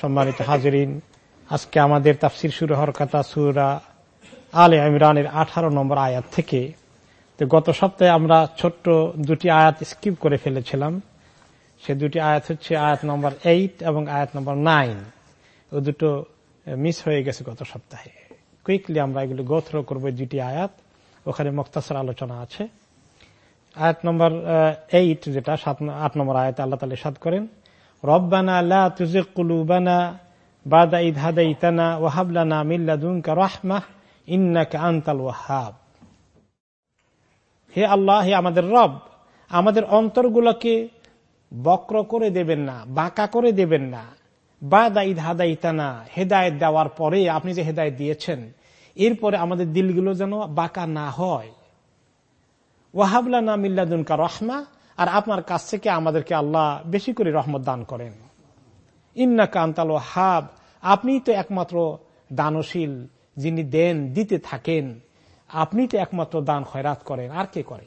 সম্মানিত হাজরিন, আজকে আমাদের তাফসির শুরু হওয়ার কথা সুরা আলে ইমরানের আঠারো নম্বর আয়াত থেকে। তো গত সপ্তাহে আমরা ছোট্ট দুটি আয়াত স্কিপ করে ফেলেছিলাম। সে দুটি আয়াত হচ্ছে আয়াত নম্বর এইট এবং আয়াত নম্বর নাইন ও দুটো মিস হয়ে গেছে গত সপ্তাহে। কুইকলি আমরা এগুলো গোথ্র করব দুটি আয়াত। ওখানে মুক্তাসর আলোচনা আছে। আয়াত নম্বর এইট যেটা, সাত, আট নম্বর আয়াত আল্লাহ তালে সাত করেন ওয়াহাব। হে আল্লাহ, হে আমাদের রব, আমাদের অন্তরগুলোকে বক্র করে দেবেন না, বাঁকা করে দেবেন না। বা দাইদ হাদাইতানা, হেদায়ত দেওয়ার পরে আপনি যে হেদায়ত দিয়েছেন, এরপরে আমাদের দিলগুলো যেন বাঁকা না হয়। ওয়াহাবলা না মিল্লাদুনকা রহমা আর আপনার কাছ থেকে আমাদেরকে আল্লাহ বেশি করে রহমত দান করেন। ইন্না কান্তাল হাব আপনি তো একমাত্র দানশীল যিনি দেন, দিতে থাকেন। আপনি তো একমাত্র দান খয়রাত করেন, আর কে করে?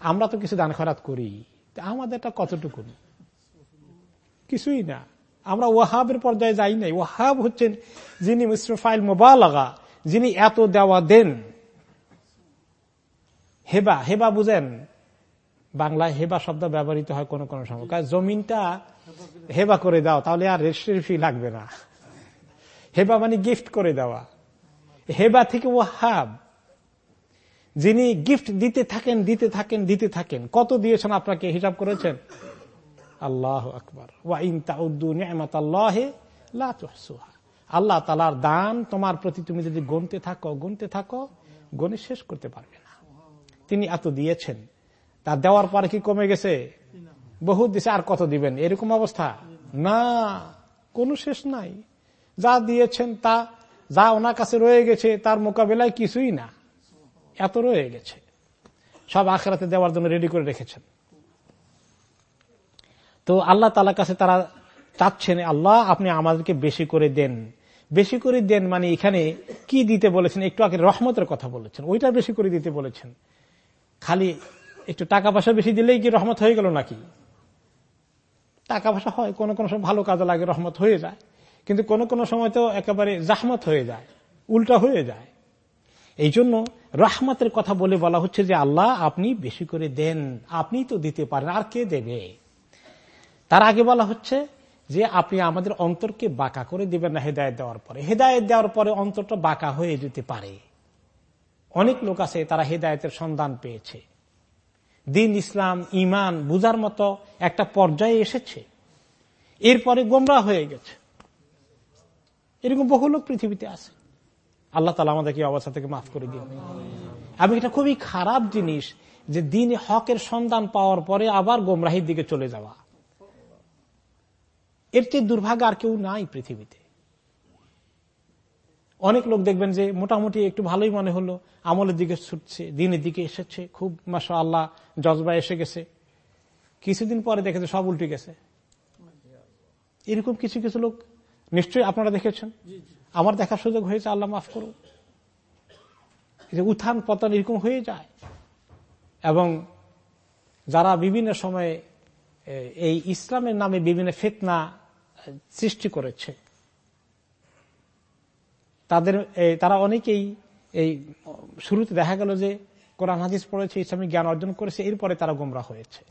আমরা তো কিছু দান খয়রাত করি। আমাদেরটা কতটুকু? কিছুই না। আমরা ওয়াহাবের পর্যায়ে যাই নাই। ওয়াহাব হচ্ছেন যিনি মিশ্রফাইল মোবালাগা, যিনি এত দেওয়া দেন। হেবা হেবা বুঝেন? বাংলায় হেবা শব্দ ব্যবহৃত হয় কোন কোন সময়। জমিনটা হেবা করে দাও, তাহলে আর রেজিস্ট্রি ফি লাগবে না। হেবা মানে গিফট করে দেওয়া। হেবা থেকে ওয়াহাব। যিনি গিফট দিতে থাকেন দিতে থাকেন দিতে থাকেন। কত দিয়েছেন আপনাকে হিসাব করেছেন? আল্লাহ আকবর। আল্লাহ তালার দান তোমার প্রতি তুমি যদি গনতে থাকো, গুনতে থাকো গণে শেষ করতে পারবে না। তিনি এত দিয়েছেন। তা দেওয়ার পরে কি কমে গেছে? বহুত দিছে, আর কত দিবেন? এরকম অবস্থা? না, কোন শেষ নাই। যা দিয়েছেন তা, যা ওনার কাছে রয়ে গেছে, তার মোকাবেলায় কিছুই না। এত রয়ে গেছে। সব আখেরাতে দেওয়ার জন্য রেডি করে রেখেছেন। তো আল্লাহ তালার কাছে তারা চাচ্ছেন, আল্লাহ, আপনি আমাদেরকে বেশি করে দেন। বেশি করে দেন মানে এখানে কি দিতে বলেছেন? একটু আগে রহমতের কথা বলেছেন। ওইটা বেশি করে দিতে বলেছেন। খালি একটু টাকা পয়সা বেশি দিলেই কি রহমত হয়ে গেল নাকি? টাকা পয়সা হয়, কোন কোন সময় ভালো কাজে লাগে, রহমত হয়ে যায়। কিন্তু কোন কোন সময় তো একেবারে জাহমত হয়ে যায়, উল্টা হয়ে যায়। এই জন্য রহমতের কথা বলে বলা হচ্ছে যে, আল্লাহ আপনি বেশি করে দেন, আপনি তো দিতে পারেন, আর কে দেবে? তার আগে বলা হচ্ছে যে, আপনি আমাদের অন্তরকে বাঁকা করে দিবেন না হেদায়ত দেওয়ার পরে। হেদায়ত দেওয়ার পরে অন্তরটা বাঁকা হয়ে যেতে পারে। অনেক লোক আছে, তারা হেদায়তের সন্ধান পেয়েছে। দিন ইসলাম ইমান বুঝার মতো একটা পর্যায়ে এসেছে। এরপরে গোমরা হয়ে গেছে। এরকম বহু লোক পৃথিবীতে আছে। আল্লাহ তালা আমাদেরকে অবস্থা থেকে মাফ করে দিন আমি এটা খুবই খারাপ জিনিস যে দিন হকের সন্ধান পাওয়ার পরে আবার গোমরাহির দিকে চলে যাওয়া। এর চেয়ে দুর্ভাগ্য আর কেউ নাই পৃথিবীতে। অনেক লোক দেখবেন যে মোটামুটি একটু ভালোই মনে হলো আমলের দিকে ছুটছে দিনের দিকে এসেছে খুব মাসা আল্লাহ জজবা এসে গেছে। কিছুদিন পরে দেখেছে সব উল্টে গেছে। এরকম কিছু কিছু লোক নিশ্চয়ই আপনারা দেখেছেন। আমার দেখার সুযোগ হয়েছে আল্লাহ মাফ করুন। উত্থান পতন এরকম হয়ে যায়। এবং যারা বিভিন্ন সময়ে এই ইসলামের নামে বিভিন্ন ফেতনা সৃষ্টি করেছে তাদের তারা অনেকেই এই শুরুতে দেখা গেল যে কোরআন, হাদিস পড়েছে, ইসলামিক জ্ঞান অর্জন করেছে, এরপরে তারা গোমরা হয়েছে।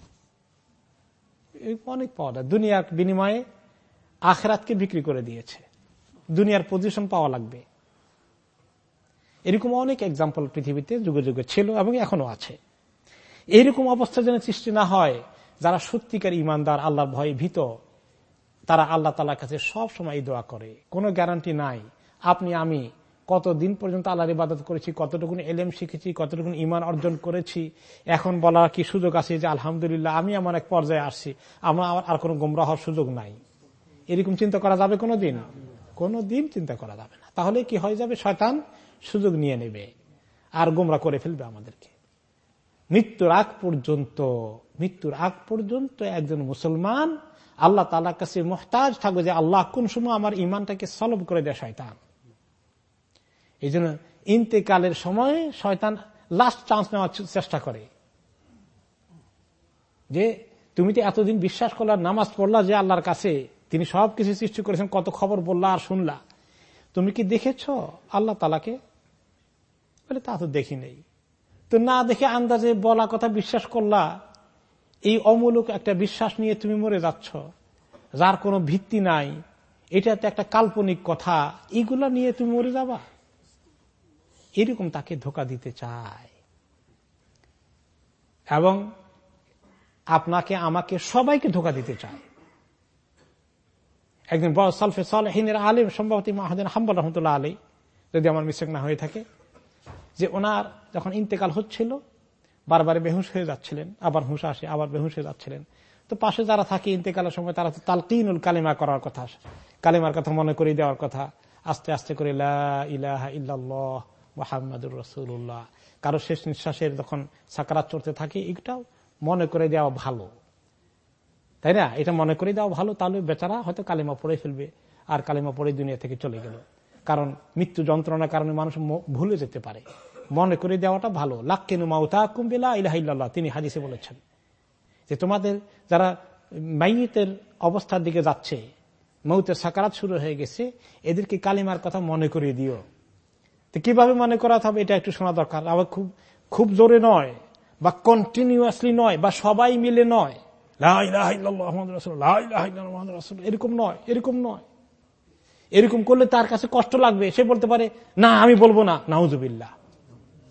অনেক পাওয়া যায়। দুনিয়ার বিনিময়ে আখরাতকে বিক্রি করে দিয়েছে। দুনিয়ার পজিশন পাওয়া লাগবে। এরকম অনেক এক্সাম্পল পৃথিবীতে যুগে যুগে ছিল এবং এখনও আছে। এইরকম অবস্থা যেন সৃষ্টি না হয়, যারা সত্যিকার ইমানদার, আল্লাহর ভয়ে ভীত, তারা আল্লাহ তালার কাছে সব সময় দোয়া করে। কোনো গ্যারান্টি নাই। আপনি, আমি কতদিন পর্যন্ত আল্লাহর ইবাদত করেছি, কতটুকুন এলেম শিখেছি, কতটুকুন ইমান অর্জন করেছি, এখন বলার কি সুযোগ আছে যে আলহামদুলিল্লাহ আমি আমার এক পর্যায়ে আসছি, আমার আমার আর কোনো গোমরা হওয়ার সুযোগ নাই। এরকম চিন্তা করা যাবে কোনো দিন কোনো দিন চিন্তা করা যাবে না। তাহলে কি হয়ে যাবে? শয়তান সুযোগ নিয়ে নেবে আর গোমরা করে ফেলবে আমাদেরকে। মৃত্যুর আগ পর্যন্ত, মৃত্যুর আগ পর্যন্ত একজন মুসলমান আল্লাহ তালার কাছে মোহতাজ থাকবে যে, আল্লাহ কোন সময় আমার ইমানটাকে সলভ করে দেয় শয়তান? এই জন্য ইন্তেকালের সময় শয়তান লাস্ট চান্স নেওয়ার চেষ্টা করে। যে তুমি তো এতদিন বিশ্বাস করলার নামাজ পড়লা যে আল্লাহর কাছে, তিনি সব কিছু সৃষ্টি করেছেন, কত খবর বললা আর শুনলা। তুমি কি দেখেছ? আল্লাহ তালাকে বলে, তা তো দেখি নেই। তো না দেখে আন্দাজে বলা কথা বিশ্বাস করলা। এই অমূলক একটা বিশ্বাস নিয়ে তুমি মরে যাচ্ছ। যার কোনো ভিত্তি নাই। এটা তো একটা কাল্পনিক কথা। এগুলা নিয়ে তুমি মরে যাবা। এরকম তাকে ধোকা দিতে চায়। এবং আপনাকে, আমাকে সবাইকে ধোকা দিতে চায়। একদিন বড় সালফে সালহিনের আলিম, সম্ভবত মাহাদিন হাম্বল রহমতুল্লাহ আলী যদি আমার মিস্টেক না হয়ে থাকে, যে ওনার যখন ইন্তেকাল হচ্ছিল, বারবার বেহুশ হয়ে যাচ্ছিলেন, আবার হুঁশ আসে, আবার বেহুশ হয়ে যাচ্ছিলেন। তো পাশে যারা থাকে ইন্তেকালের সময়, তারা তো তালকিনুল কালিমা করার কথা কালিমার কথা মনে করিয়ে দেওয়ার কথা, আস্তে আস্তে করে ইলাহা ইল্লাল্লাহ মোহাম্মদুর রসুল্লাহ কারও শেষ নিঃশ্বাসের যখন সাকারাত চড়তে থাকে, এটাও মনে করে দেওয়া ভালো। তাই না? এটা মনে করে দেওয়া ভালো, তাহলে বেচারা হয়তো কালিমা পড়ে ফেলবে আর কালিমা পড়ে দুনিয়া থেকে চলে গেল। কারণ মৃত্যু যন্ত্রণার কারণে মানুষ ভুলে যেতে পারে। মনে করে দেওয়াটা ভালো। লাক্কেনু মাউতা কুম্বিলা ইলাহিল্লাহ তিনি হাদিসে বলেছেন যে তোমাদের যারা মাইতের অবস্থার দিকে যাচ্ছে, মৌতের সাকারাত শুরু হয়ে গেছে, এদেরকে কালিমার কথা মনে করিয়ে দিও। তো কীভাবে মনে করা হবে এটা একটু শোনা দরকার। আবার খুব খুব জোরে নয়, বা কন্টিনিউয়াসলি নয়, বা সবাই মিলে নয়। এরকম নয় এরকম নয়। এরকম করলে তার কাছে কষ্ট লাগবে, সে বলতে পারে, না, আমি বলব না। নাউজুবিল্লা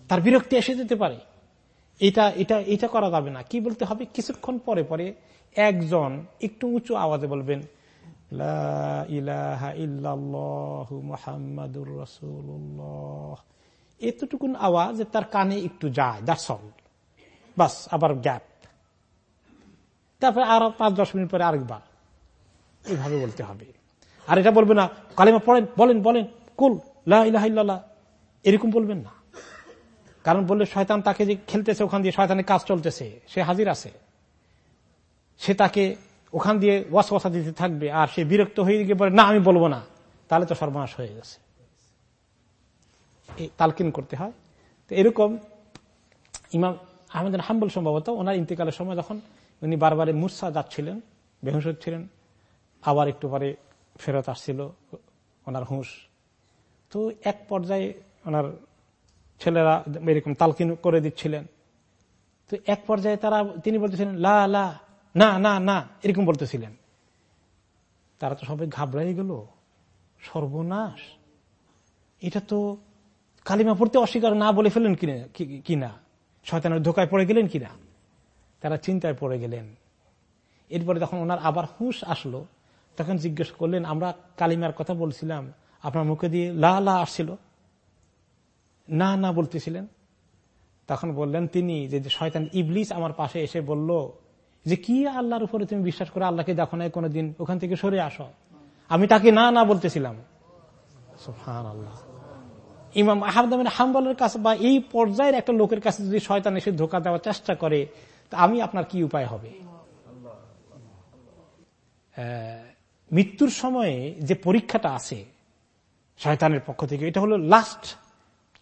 তার বিরক্তি এসে যেতে পারে। এটা এটা এটা করা যাবে না। কি বলতে হবে? কিছুক্ষণ পরে পরে একজন একটু উঁচু আওয়াজে বলবেন এতটুকুন আওয়াজ তার কানে একটু যায় দ্যাটস অল বাস, আবার গ্যাপ তারপরে আরও পাঁচ, দশ মিনিট পরে আরেকবার। এইভাবে বলতে হবে। আর এটা বলবে না, কালিমা পড়েন, বলেন বলেন, কুল লাহ এরকম বলবেন না। কারণ বললে শয়তান তাকে যে খেলতেছে, ওখান দিয়ে শয়তানের কাজ চলতেছে, সে হাজির আছে। সে তাকে ওখান দিয়ে ওয়াস ওয়াসা দিতে থাকবে আর সে বিরক্ত হয়ে গিয়ে বলে, না, আমি বলব না। তাহলে তো সর্বনাশ হয়ে গেছে। তালকিন করতে হয়। তো এরকম ইমাম আহমেদ হাম্বল সম্ভবত ওনার ইন্তেকালের সময় যখন উনি বারবারে মুরসা যাচ্ছিলেন, বেহুশ হচ্ছিলেন, আবার একটু পরে ফেরত আসছিল ওনার হুঁশ। তো এক পর্যায়ে ওনার ছেলেরা এরকম তালকিন করে দিচ্ছিলেন। তো এক পর্যায়ে তারা, তিনি বলতেছিলেন, লা লা। না না না, এরকম বলতেছিলেন। তারা তো সবাই ঘাবড়াই গেল। সর্বনাশ। এটা তো কালিমা পড়তে অস্বীকার না বলে ফেলেন কিনা শয়তানের ধোকায় পড়ে গেলেন কিনা? তারা চিন্তায় পড়ে গেলেন। এরপরে যখন ওনার আবার হুঁশ আসলো, তখন জিজ্ঞেস করলেন, আমরা কালিমার কথা বলছিলাম, আপনার মুখে দিয়ে লা লা আসছিল? না না, বলতেছিলেন। তখন বললেন তিনি যে শয়তান ইবলিস আমার পাশে এসে বলল যে কি আল্লাহর উপরে তুমি বিশ্বাস করে আল্লাহকে দেখো নাই কোনোদিন? ওখান থেকে সরে আসো। আমি তাকে না না বলতেছিলাম। ইমাম আহমদামিন হাম্বলের কাছে বা এই পর্যায়ের একটা লোকের কাছে যদি শয়তান এসে ধোকা দেওয়ার চেষ্টা করে, তা আমি আপনার কি উপায় হবে? মৃত্যুর সময়ে যে পরীক্ষাটা আছে শয়তানের পক্ষ থেকে, এটা হলো লাস্ট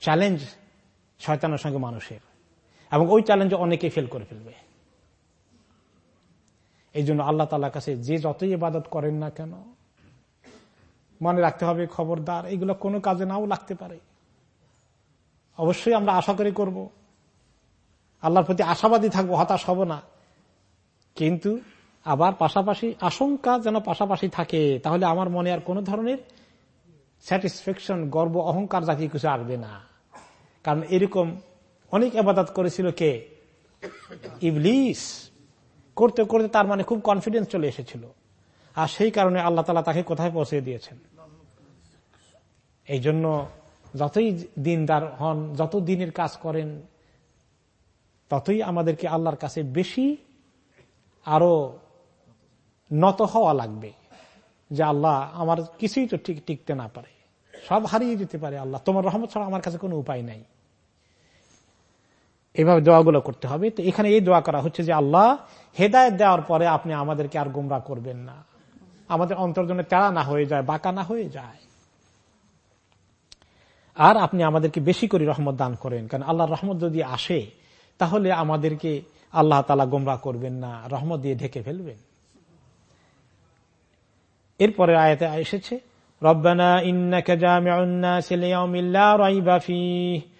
চ্যালেঞ্জ শয়তানের সঙ্গে মানুষের। এবং ওই চ্যালেঞ্জে অনেকে ফেল করে ফেলবে। এই জন্য আল্লাহ তালার কাছে যে যতই ইবাদত করেন না কেন, মনে রাখতে হবে খবরদার। এগুলো কোনো কাজে নাও লাগতে পারে। অবশ্যই আমরা আশা করি করব। আল্লাহর প্রতি আশাবাদী থাকব, হতাশ হব না। কিন্তু আবার পাশাপাশি আশঙ্কা যেন পাশাপাশি থাকে, তাহলে আমার মনে আর কোন ধরনের স্যাটিসফ্যাকশন গর্ব, অহংকার জাতীয় কিছু আসবে না। কারণ এরকম অনেক আবাদত করেছিল কে? ইবলিস। করতে করতে তার মানে খুব কনফিডেন্স চলে এসেছিল। আর সেই কারণে আল্লাহ তালা তাকে কোথায় পৌঁছে দিয়েছেন? এই জন্য যতই দিনদার হন, যত দিনের কাজ করেন, ততই আমাদেরকে আল্লাহর কাছে বেশি আরও নত হওয়া লাগবে, যে আল্লাহ আমার কিছুই তো ঠিক টিকতে না পারে। সব হারিয়ে যেতে পারে আল্লাহ। তোমার রহমত ছাড়া আমার কাছে কোনো উপায় নাই। এভাবে দোয়াগুলো করতে হবে। তো এখানে এই দোয়া করা হচ্ছে যে, আল্লাহ, হেদায়ত দেওয়ার পরে আপনি আমাদেরকে আর গুমরা করবেন না। আমাদের অন্তর্জনে তেড়া না হয়ে যায়, বাঁকা না হয়ে যায়। আর আপনি আমাদেরকে বেশি করে রহমত দান করেন। কারণ আল্লাহর রহমত যদি আসে, তাহলে আমাদেরকে আল্লাহ তালা গোমরা করবেন না, রহমত দিয়ে ঢেকে ফেলবেন। এরপরে আয়াতে এসেছে, রব্বানা ইন্নাকা জামিউন নাস লিয়াউমিল লা রাইবা ফীহ।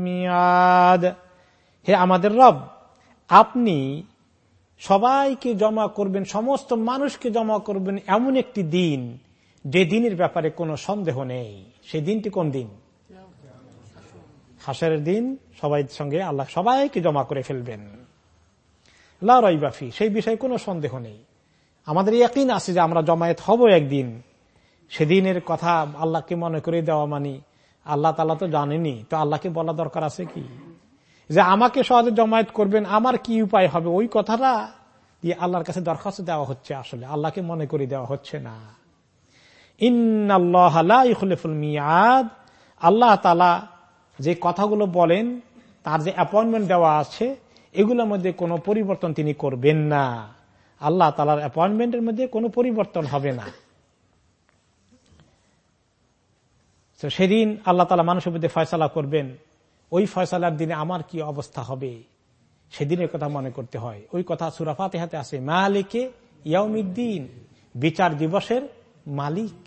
মিয়াদ। হে আমাদের রব, আপনি সবাইকে জমা করবেন, সমস্ত মানুষকে জমা করবেন এমন একটি দিন যে দিনের ব্যাপারে কোনো সন্দেহ নেই। সেই দিনটি কোন দিন? হাসের দিন, সবাই সঙ্গে আল্লাহ সবাইকে জমা করে ফেলবেন। লাফি সেই বিষয়ে কোনো সন্দেহ নেই। আমাদের একদিন আছে যে আমরা জমায়েত হব একদিন। সেদিনের কথা আল্লাহকে মনে করে দেওয়া মানি আল্লাহ তালা তো জানেনি। তো আল্লাহকে বলা দরকার আছে কি? যে আমাকে সহজে জমায়েত করবেন, আমার কি উপায় হবে? ওই কথাটা দিয়ে আল্লাহর কাছে দরখাস্ত দেওয়া হচ্ছে আসলে। আল্লাহকে মনে করে দেওয়া হচ্ছে না। মিয়াদ। আল্লাহ তালা যে কথাগুলো বলেন, তার যে অ্যাপয়েন্টমেন্ট দেওয়া আছে, এগুলোর মধ্যে কোনো পরিবর্তন তিনি করবেন না। আল্লাহ তালার অ্যাপয়েন্টমেন্টের মধ্যে কোনো পরিবর্তন হবে না। সেদিন আল্লাহ তালা মানুষের মধ্যে ফয়সালা করবেন, ওই ফয়সালার দিনে আমার কি অবস্থা হবে? সেদিনের কথা মনে করতে হয়। ওই কথা সুরাফাতে হাতে আছে, মালিকে ইয়াউমিদ্দিন, বিচার দিবসের মালিক।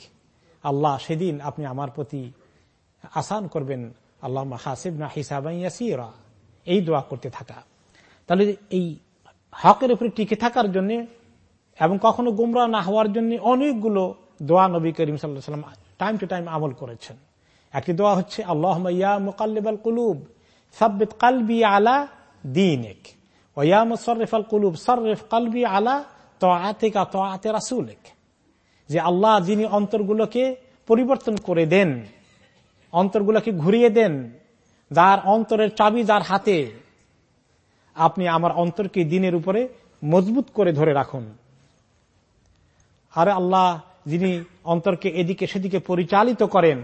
আল্লাহ সেদিন আপনি আমার প্রতি আসান করবেন। আল্লাহ হাসিব না হিসাবাইয়াসিরা এই দোয়া করতে থাকা। তাহলে এই হকের উপরে টিকে থাকার জন্য এবং কখনো গুমরা না হওয়ার জন্য অনেকগুলো দোয়া নবী করিম সাল্লাম টাইম টু টাইম আমল করেছেন। একটি দোয়া হচ্ছে আল্লাহ ইয়া মুকাল্লিবাল কুলুব, সাব্বিত কালবি আলা দিনেক, ওয়া মুসররিফাল কুলুব, সররিফ কালবি আলা তোয়াতিকা তোয়াতে রাসুলেক। যে আল্লাহ যিনি অন্তরগুলোকে পরিবর্তন করে দেন, অন্তরগুলোকে ঘুরিয়ে দেন, যার অন্তরের চাবি যার হাতে, আপনি আমার অন্তরকে দিনের উপরে মজবুত করে ধরে রাখুন। আরে আল্লাহ যিনি অন্তরকে এদিকে সেদিকে পরিচালিত করেন,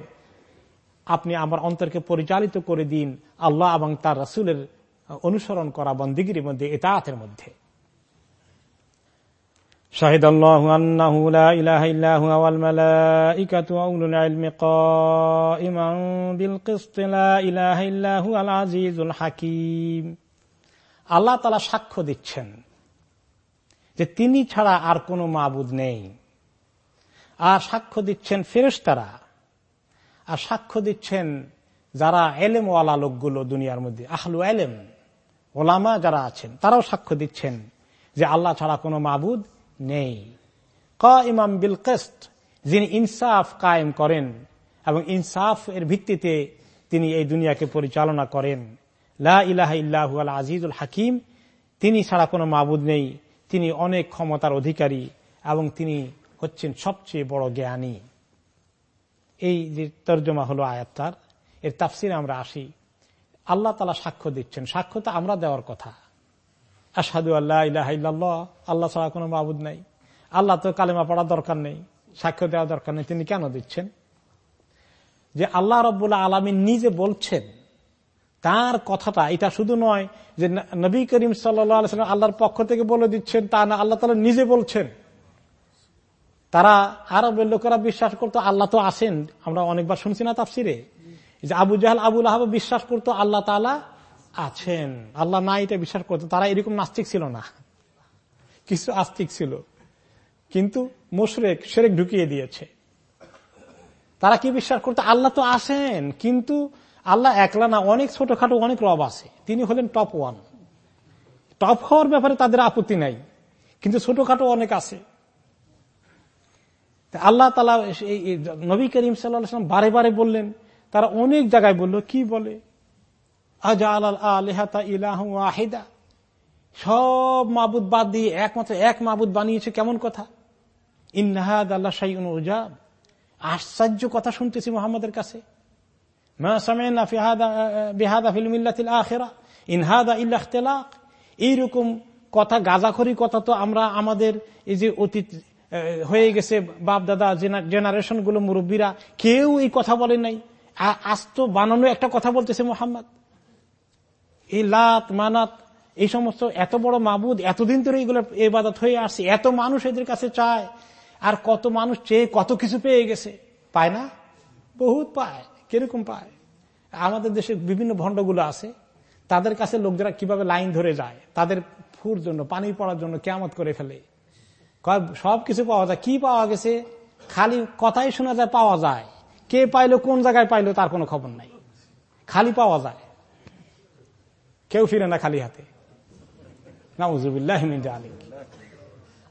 আপনি আমার অন্তরকে পরিচালিত করে দিন আল্লাহ এবং তার রাসুলের অনুসরণ করা বন্দিগির মধ্যে এতাহাতের মধ্যে। আল হাকিম। আল্লাহ তাআলা সাক্ষ্য দিচ্ছেন যে তিনি ছাড়া আর কোনো মাবুদ নেই। আর সাক্ষ্য দিচ্ছেন ফেরেশতারা। আর সাক্ষ্য দিচ্ছেন যারা এলেমওয়ালা লোকগুলো দুনিয়ার মধ্যে, আহলু এলেম, ওলামা যারা আছেন, তারাও সাক্ষ্য দিচ্ছেন যে আল্লাহ ছাড়া কোনো মাবুদ নেই। ক ইমাম বিল কেস্ট যিনি ইনসাফ কায়েম করেন এবং ইনসাফ এর ভিত্তিতে তিনি এই দুনিয়াকে পরিচালনা করেন। লা ইলাহ ইল্লাহু আল আজিজুল হাকিম, তিনি ছাড়া কোনো মাবুদ নেই। তিনি অনেক ক্ষমতার অধিকারী এবং তিনি হচ্ছেন সবচেয়ে বড় জ্ঞানী। এই যে তর্জমা হলো আয়াত্তার এর তাফসির আমরা আসি। আল্লাহ তালা সাক্ষ্য দিচ্ছেন। সাক্ষ্য তো আমরা দেওয়ার কথা। আসাদু আল্লাহ ইলাহ আল্লাহ ছাড়া কোনো মাবুদ নাই। আল্লাহ তো কালেমা পড়ার দরকার নেই, সাক্ষ্য দেওয়া দরকার নেই, তিনি কেন দিচ্ছেন? যে আল্লাহ রব্বুল্লাহ আলমিন নিজে বলছেন, তার কথাটা, এটা শুধু নয় যে নবী করিম সাল্লাম আল্লাহর পক্ষ থেকে বলে দিচ্ছেন, তা না, আল্লাহ তালা নিজে বলছেন। তারা আরবের লোকেরা বিশ্বাস করতো আল্লাহ তো আসেন আমরা অনেকবার শুনছি না তাফসিরে। যে আবু জাহাল আবুল আহাব বিশ্বাস করতো আল্লাহ তালা আছেন। আল্লাহ না এটা বিশ্বাস করতো। তারা এরকম নাস্তিক ছিল না। কিছু আস্তিক ছিল। কিন্তু মোশরেক সেরেক ঢুকিয়ে দিয়েছে। তারা কি বিশ্বাস করতো? আল্লাহ তো আসেন কিন্তু আল্লাহ একলা না, অনেক ছোটখাটো, অনেক রব আছে। তিনি হলেন টপ ওয়ান টপ হওয়ার ব্যাপারে তাদের আপত্তি নাই। কিন্তু ছোটখাটো অনেক আছে। আল্লাহ তালা এই নবী করিম সাল্লাম বারে বারে বললেন, তারা অনেক জায়গায় বলল, কি বলে? আহেদা সব মাবুদ বাদ দিয়ে একমাত্র এক মাবুদ বানিয়েছে, কেমন কথা? ইন্নাহাদ আল্লাহ সাইন উজাব। আশ্চর্য কথা শুনতেছি মোহাম্মদের কাছে। এইরকম কথা, গাজাখরি কথা তো আমরা আমাদের এই যে অতীত হয়ে গেছে বাপ দাদা জেনারেশনগুলো মুরব্বীরা। কেউ এই কথা বলে নাই। আস্ত বানানো একটা কথা বলতেছে মোহাম্মদ। এই লাত, মানাত, এই সমস্ত এত বড় মাবুদ এতদিন ধরে এগুলো এবাদত হয়ে আসছে। এত মানুষ এদের কাছে চায়। আর কত মানুষ চেয়ে কত কিছু পেয়ে গেছে। পায় না? বহুত পায়। কীরকম পায়? আমাদের দেশে বিভিন্ন ভণ্ডগুলো আছে। তাদের কাছে লোকরা কীভাবে লাইন ধরে যায়? তাদের ফুর জন্য, পানি পড়ার জন্য কেমত করে ফেলে। সব কিছু পাওয়া যায়। কি পাওয়া গেছে? খালি কথাই শোনা যায়, পাওয়া যায়। কে পাইলো, কোন জায়গায় পাইলো, তার কোনো খবর নাই। খালি পাওয়া যায়। কেউ ফিরে না খালি হাতে।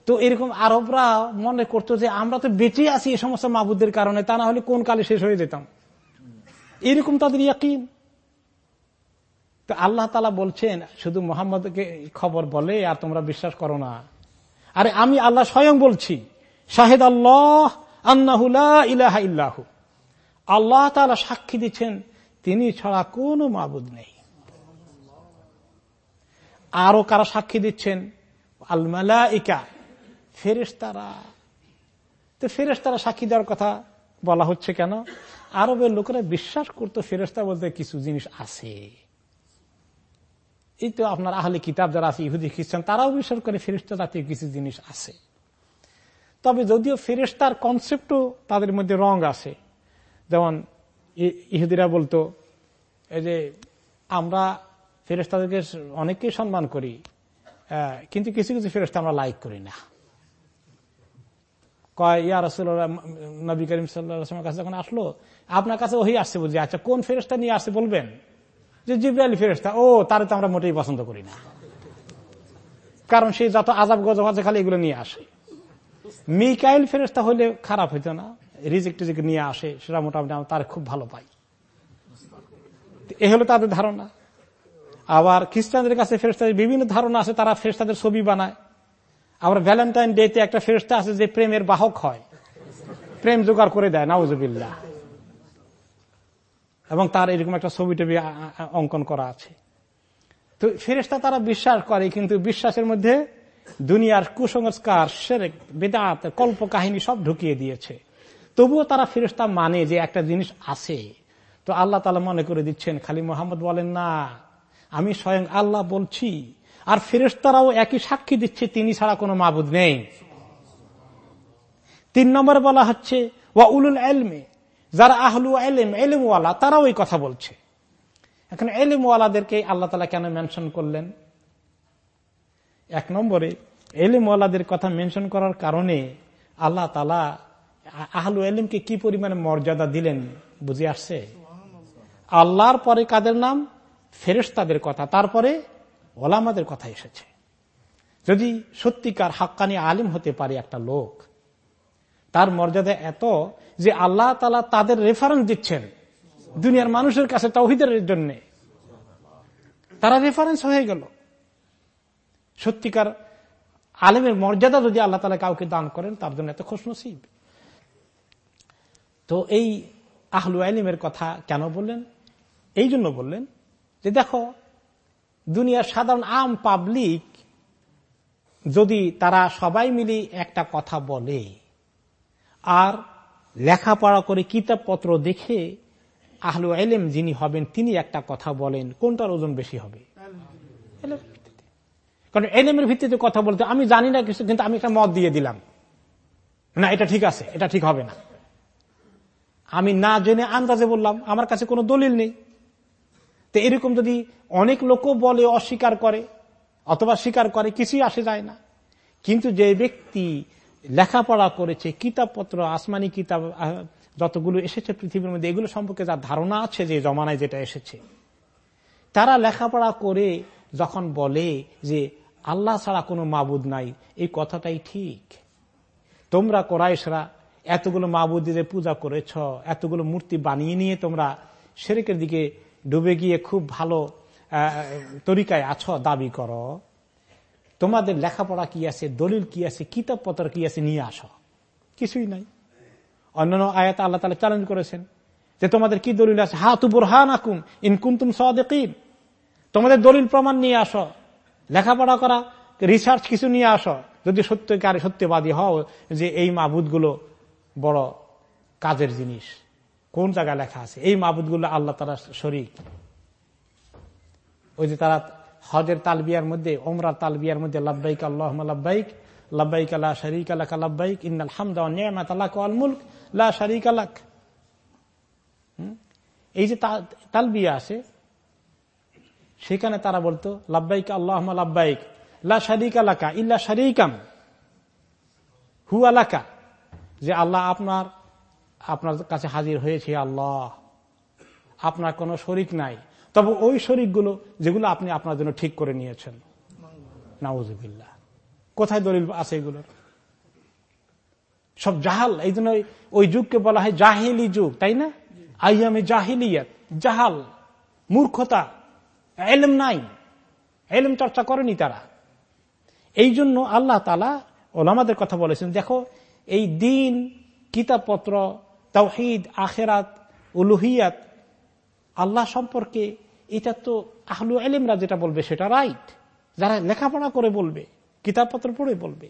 তো এরকম আরবরা মনে করতো যে, আমরা তো বেঁচে আছি এই সমস্ত মাবুদের কারণে, তা না হলে কোন কালে শেষ হয়ে যেতাম? এরকম তাদের ইয়াকিন। তো আল্লাহ তালা বলছেন, শুধু মোহাম্মদকে খবর বলে, আর তোমরা বিশ্বাস করো না। আরে আমি আল্লাহ স্বয়ং বলছি, শাহেদ আল্লাহ আন্নাহুল্লাহ ইলাহা ইল্লাহু। আল্লাহ তালা সাক্ষী দিচ্ছেন, তিনি ছাড়া কোনো মাবুদ নেই। আরও কারা সাক্ষী দিচ্ছেন? আলমালা ইকা ফেরেস্তারা তো ফেরেস্তারা সাক্ষী দেওয়ার কথা বলা হচ্ছে কেন? আরবের লোকেরা বিশ্বাস করতো ফেরেস্তা বলতে কিছু জিনিস আছে। এই আপনার আহলে কিতাব যারা আছে, ইহুদি, খ্রিস্টান, তারাও বিশ্বাস করে ফেরিস্তা জাতীয় কিছু জিনিস আছে। তবে যদিও ফেরিস্তার কনসেপ্টও তাদের মধ্যে রং আছে, যেমন ইহুদিরা বলতো, এই যে আমরা ফেরেস্তাদেরকে অনেককেই সম্মান করি কিন্তু কিছু কিছু ফেরেস্তা আমরা লাইক করি না। কয়, ইয়া রসুল্লাহ নবী করিম সাল্লামের কাছে যখন আসলো, আপনার কাছে ওই আসছে বুঝি আচ্ছা কোন ফেরেস্তা নিয়ে আসছে বলবেন? যে জিব্রাইল ফেরেস্তা ও, তারে তো আমরা মোটেই পছন্দ করি না। কারণ সে যত আজাব গজব আছে খালি এগুলো নিয়ে আসে। মিকাইল ফেরেস্তা হলে খারাপ হইতো না রিজেক্ট টিজেক্ট নিয়ে আসে, সেটা মোটামুটি আমরা তার খুব ভালো পাই। এ হলো তাদের ধারণা। আবার খ্রিস্টানদের কাছে ফেরেস্তাদের বিভিন্ন ধারণা আছে, তারা ফেরেস্তাদের ছবি বানায়। আবার ভ্যালেন্টাইন ডেতে একটা ফেরেস্তা আছে যে প্রেমের বাহক হয়, প্রেম জোগাড় করে দেয় নাউজবিল্লা এবং তার এরকম একটা ছবি টবি অঙ্কন করা আছে। তো ফেরেস্তা তারা বিশ্বাস করে, কিন্তু বিশ্বাসের মধ্যে দুনিয়ার কুসংস্কার, সেরেক, বেদাত কল্প কাহিনী সব ঢুকিয়ে দিয়েছে। তবুও তারা ফেরেস্তা মানে যে একটা জিনিস আছে। তো আল্লাহ তালা মনে করে দিচ্ছেন, খালি মোহাম্মদ বলেন না, আমি স্বয়ং আল্লাহ বলছি। আর ফেরেস্তারাও একই সাক্ষী দিচ্ছে, তিনি ছাড়া কোনো মাবুদ নেই। তিন নম্বরে বলা হচ্ছে, ওয়া উলুল এলমে যারা আহলু এলেম, এলেমওয়ালা, তারাও ওই কথা বলছে। এখন এলেমওয়ালাদেরকে আল্লাহ তালা কেন মেনশন করলেন? এক নম্বরে, এলিমওয়ালাদের কথা মেনশন করার কারণে আল্লাহ তালা আহলু এলিমকে কি পরিমাণে মর্যাদা দিলেন বুঝে আসছে? আল্লাহর পরে কাদের নাম? ফেরেস্তাদের কথা। তারপরে ওলামাদের কথা এসেছে। যদি সত্যিকার হাক্কানি আলিম হতে পারে একটা লোক তার মর্যাদা এত যে আল্লাহ তালা তাদের রেফারেন্স দিচ্ছেন। দুনিয়ার মানুষের কাছে তৌহিদের জন্য। তারা রেফারেন্স হয়ে গেল। সত্যিকার আলেমের মর্যাদা যদি আল্লাহ তালা কাউকে দান করেন, তার জন্য এত খুশ নসিব তো এই আহলু আলিমের কথা কেন বললেন? এই জন্য বললেন যে দেখো, দুনিয়ার সাধারণ আম পাবলিক যদি তারা সবাই মিলে একটা কথা বলে আর লেখাপড়া করে কিতাবপত্র দেখে আহলু এলেম যিনি হবেন, তিনি একটা কথা বলেন, কোনটার ওজন বেশি হবে? কারণ এলেমের ভিত্তিতে কথা বলতে, আমি জানি না কিছু, কিন্তু আমি একটা মত দিয়ে দিলাম। না, এটা ঠিক আছে, এটা ঠিক হবে না। আমি না জেনে আন্দাজে বললাম, আমার কাছে কোনো দলিল নেই। তো এরকম যদি অনেক লোকও বলে, অস্বীকার করে, অথবা স্বীকার করে, কিছুই আসে যায় না। কিন্তু যে ব্যক্তি লেখাপড়া করেছে, কিতাবপত্র, আসমানি কিতাব যতগুলো এসেছে পৃথিবীর মধ্যে, এগুলো সম্পর্কে যার ধারণা আছে যে জমানায় যেটা এসেছে। তারা লেখাপড়া করে যখন বলে যে আল্লাহ ছাড়া কোনো মাবুদ নাই, এই কথাটাই ঠিক। তোমরা কোরাইশরা এতগুলো মাবুদিদের পূজা করেছ, এতগুলো মূর্তি বানিয়ে নিয়ে তোমরা সেরেকের দিকে ডুবে গিয়ে খুব ভালো তরিকায় আছো, দাবি করো। তোমাদের লেখাপড়া কি আছে, দলিল কি আছে কিতাবপত্র কি আছে, নিয়ে আসো। কিছুই নাই। অন্যান্য আয়াত আল্লাহ তালা চ্যালেঞ্জ করেছেন যে তোমাদের কি দলিল আছে? হা তু বুরহান আকুম ইনকুন্তুম সদেকিন। তোমাদের দলিল প্রমাণ নিয়ে আসো। লেখাপড়া করা রিসার্চ কিছু নিয়ে আসো। যদি সত্যকারে সত্যবাদী হও যে এই মাবুদগুলো বড় কাজের জিনিস। কোন জায়গায় লেখা আছে? এই মাবুদগুলো আল্লাহ তারা শরিক। ওই যে তারা হজের তালবিয়ার মধ্যে ওমরার তালবিয়ার মধ্যে লাভবাইক আল্লাহ লাভবাইক লাভবাইক আল্লাহ শরিক আল্লাহ লাভবাইক ইন্নাল হামদাত আল মুলক, লা শরিক আলাক এই যে তালবিয়া আছে, সেখানে তারা বলতো লাভবাইক আল্লাহ লাভবাইক লা শারিক আলাকা ইল্লা শারিকাম হু আলাকা যে আল্লাহ আপনার আপনার কাছে হাজির হয়েছে আল্লাহ। আপনার কোনো শরিক নাই। তবে ওই শরিকগুলো যেগুলো আপনি আপনার জন্য ঠিক করে নিয়েছেন। নাউজুবিল্লা কোথায় দলিল আছে এগুলোর? সব জাহাল, এই জন্য ওই যুগকে বলা হয় জাহিলি যুগ, তাই না? আইয়ামে জাহিলিয়াত, জাহাল, মূর্খতা, এলম নাই। এলম চর্চা করেনি তারা। এই জন্য আল্লাহ তালা ওলামাদের কথা বলেছেন, দেখো, এই দিন, কিতাবপত্র, তাওহিদ, আখেরাত, উলুহিয়াত, আল্লাহ সম্পর্কে এটা তো আহলু এলিমরা যেটা বলবে সেটা রাইট যারা লেখাপড়া করে বলবে, কিতাবপত্র পড়ে বলবে।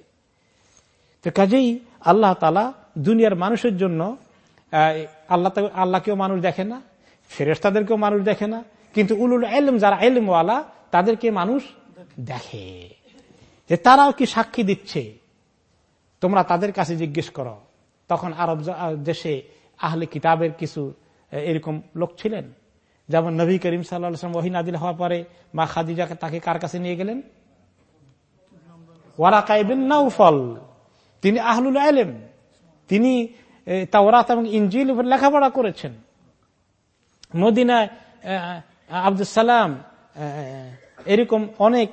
তো কাজেই আল্লাহ তালা দুনিয়ার মানুষের জন্য আল্লাহ আল্লাহকেও মানুষ দেখে না ফেরেস্তাদেরকেও মানুষ দেখে না, কিন্তু উলুল এলম যারা এলমওয়ালা তাদেরকে মানুষ দেখে। যে তারাও কি সাক্ষী দিচ্ছে? তোমরা তাদের কাছে জিজ্ঞেস করো। তখন আরব দেশে আহলে কিতাবের কিছু এরকম লোক ছিলেন? যেমন নবী করিম সাল্লাম ওহিন আদিল হওয়ার পরে মা খাদিজাকে তাকে কার কাছে নিয়ে গেলেন? ওয়ারাকাইবিন নাউফল তিনি আহলুল আলেম তিনি তাওরাত এবং ইঞ্জিল উপর লেখাপড়া করেছেন। মদিনায় আব্দুল সালাম এরকম অনেক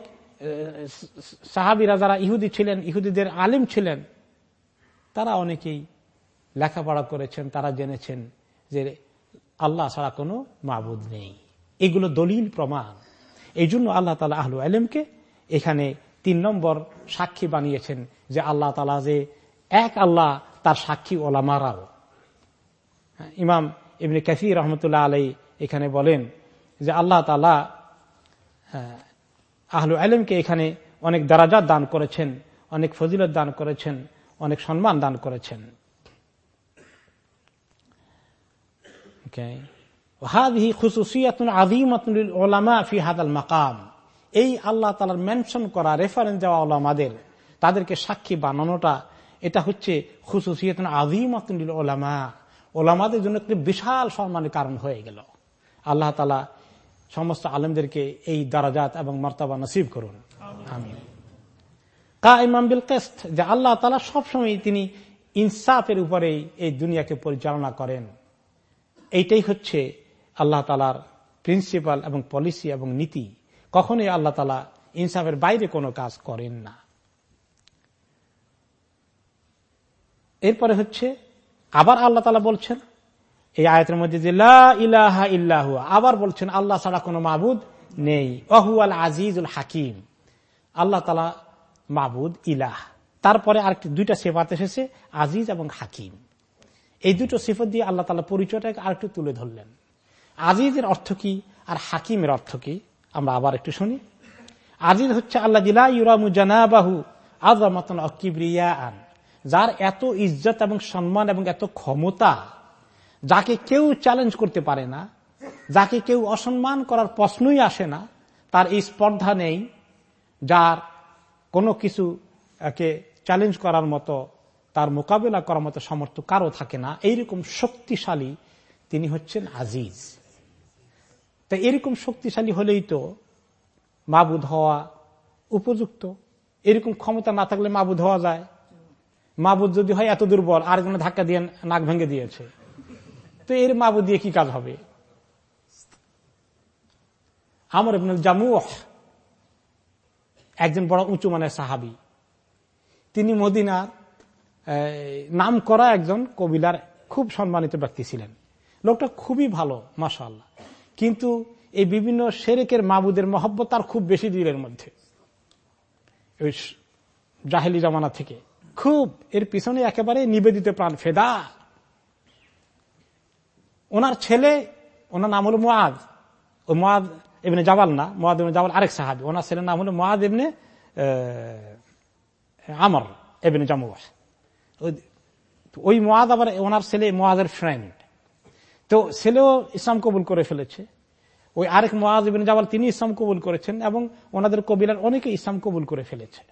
সাহাবিরা যারা ইহুদি ছিলেন, ইহুদিদের আলিম ছিলেন, তারা অনেকেই লেখাপড়া করেছেন, তারা জেনেছেন যে আল্লাহ ছাড়া কোনো মাবুদ নেই। এগুলো দলিল প্রমাণ। এই জন্য আল্লাহ তালা আহলু আলমকে এখানে তিন নম্বর সাক্ষী বানিয়েছেন যে আল্লাহ তালা যে এক আল্লাহ তার সাক্ষী ওলামারাও। ইমাম এমনি কাসি রহমতুল্লাহ আলাই এখানে বলেন যে আল্লাহ তালা আহলু আলমকে এখানে অনেক দারাজাত দান করেছেন, অনেক ফজিলত দান করেছেন, অনেক সম্মান দান করেছেন। মাকাম এই আল্লাহ মেনশন করা রেফারেন্স দেওয়া ওলামাদের তাদেরকে সাক্ষী বানানোটা, এটা হচ্ছে খুশুসিয়ত আজিমাতুল ওলামা ওলামাদের জন্য একটি বিশাল সম্মানের কারণ হয়ে গেল। আল্লাহ তালা সমস্ত আলমদেরকে এই দারাজাত এবং মর্তাবা নসিব করুন। আমি কা ইমাম কেস্ট যে আল্লাহ তালা সবসময় তিনি ইনসাফের উপরেই এই দুনিয়াকে পরিচালনা করেন। এইটাই হচ্ছে আল্লাহ তালার প্রিন্সিপাল এবং পলিসি এবং নীতি। কখনোই আল্লাহ তালা ইনসাফের বাইরে কোনো কাজ করেন না। এরপরে হচ্ছে, আবার আল্লাহ তালা বলছেন, এই আয়তের মধ্যে যে ইলাহা ইল্লাহু আবার বলছেন, আল্লাহ ছাড়া কোনো মাবুদ নেই। অহু আল আজিজুল হাকিম আল্লাহ তালা মাবুদ ইলাহ। তারপরে আরেকটি, দুইটা সেফাত এসেছে, আজিজ এবং হাকিম এই দুটো সিফত দিয়ে আল্লাহ তালা পরিচয়টাকে আরেকটু তুলে ধরলেন। আজিজের অর্থ কি আর হাকিমের অর্থ কি? আমরা আবার একটু শুনি। আজিজ হচ্ছে আল্লাহ জিলা ইউরামু জানাবাহু আজমাতন অকিবরিয়া আন যার এত ইজ্জত এবং সম্মান এবং এত ক্ষমতা যাকে কেউ চ্যালেঞ্জ করতে পারে না, যাকে কেউ অসম্মান করার প্রশ্নই আসে না, তার এই স্পর্ধা নেই, যার কোনো কিছু চ্যালেঞ্জ করার মতো তার মোকাবেলা করার মতো সামর্থ্য কারও থাকে না। এইরকম শক্তিশালী তিনি হচ্ছেন আজিজ। তা এরকম শক্তিশালী হলেই তো মাবুদ হওয়া উপযুক্ত। এরকম ক্ষমতা না থাকলে মাবুদ হওয়া যায়। মাবুদ যদি হয় এত দুর্বল, আর কোনো ধাক্কা দিয়ে নাক ভেঙে দিয়েছে। তো এর মাবুদ দিয়ে কি কাজ হবে? আমার জামুহ, একজন বড় উঁচু মানের সাহাবি। তিনি মদিনার নাম করা একজন কবিলার খুব সম্মানিত ব্যক্তি ছিলেন। লোকটা খুবই ভালো মাসাল্লাহ কিন্তু এই বিভিন্ন সেরেকের মাবুদের মহব্বত তার খুব বেশি দিলের মধ্যে। জাহেলি জামানা থেকে। খুব, এর পিছনে একেবারে নিবেদিত প্রাণ, ফেদা। ওনার ছেলে, ওনার নাম হল মোয়াদ ও মোয়াদ এমনি জাবাল না মোয়াদ এমনি জাবাল আরেক সাহাবি। ওনার ছেলের নাম হলো মোয়াদ এমনি আমর এমনি জামুয়াস ওই মোয়াদ আবার ওনার ছেলে মোয়াদের ফ্রেন্ড তো ছেলেও ইসলাম কবুল করে ফেলেছে। ওই আরেক মোয়াজ জাবাল, তিনি ইসলাম কবুল করেছেন এবং ওনাদের কবিলার অনেকে ইসলাম কবুল করে ফেলেছে।